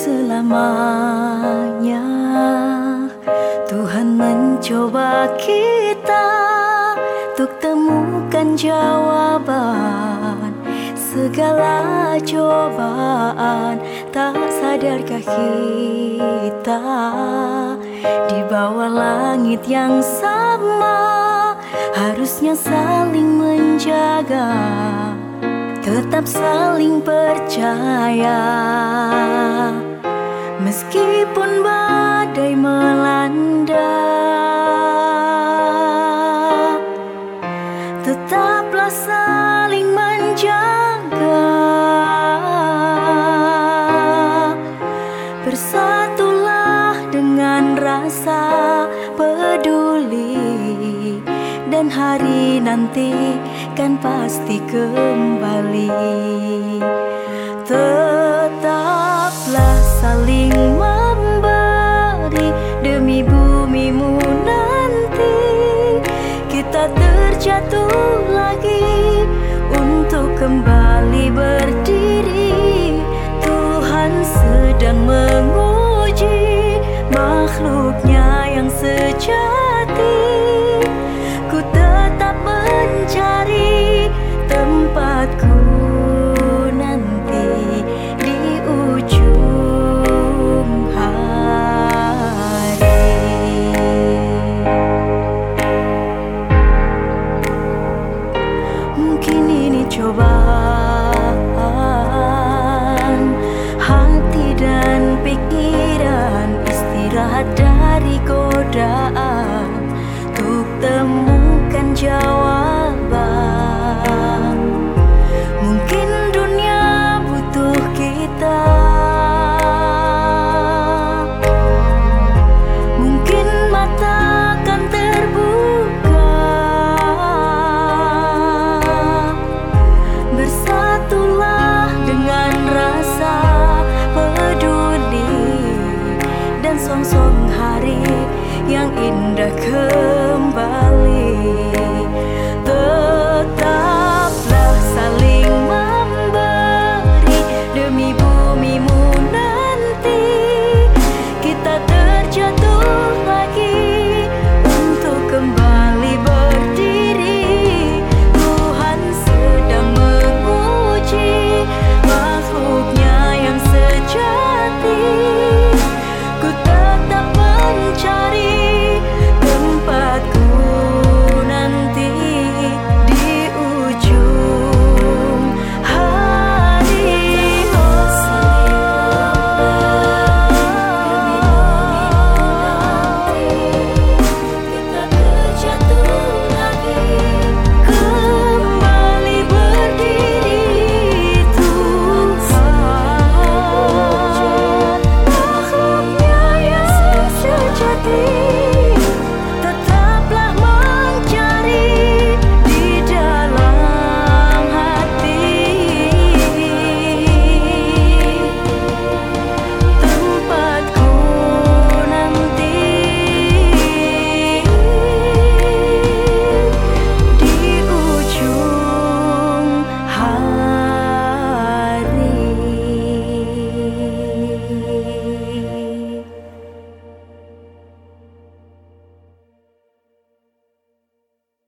bersamanya Tuhan mencoba kita Untuk temukan jawaban. Segala cobaan Tak sadarkah kita? Di bawah langit yang sama Harusnya saling menjaga. Tetap saling percaya Meskipun badai melanda Tetaplah saling menjaga. Bersatulah dengan rasa peduli Dan hari nanti kan pasti kembali. Saling memberi demi bumimu nanti. Kita terjatuh lagi untuk kembali berdiri. Tuhan sedang menguji makhluknya yang sejati. Ku tetap mencari tempatku Joe. me. Boy.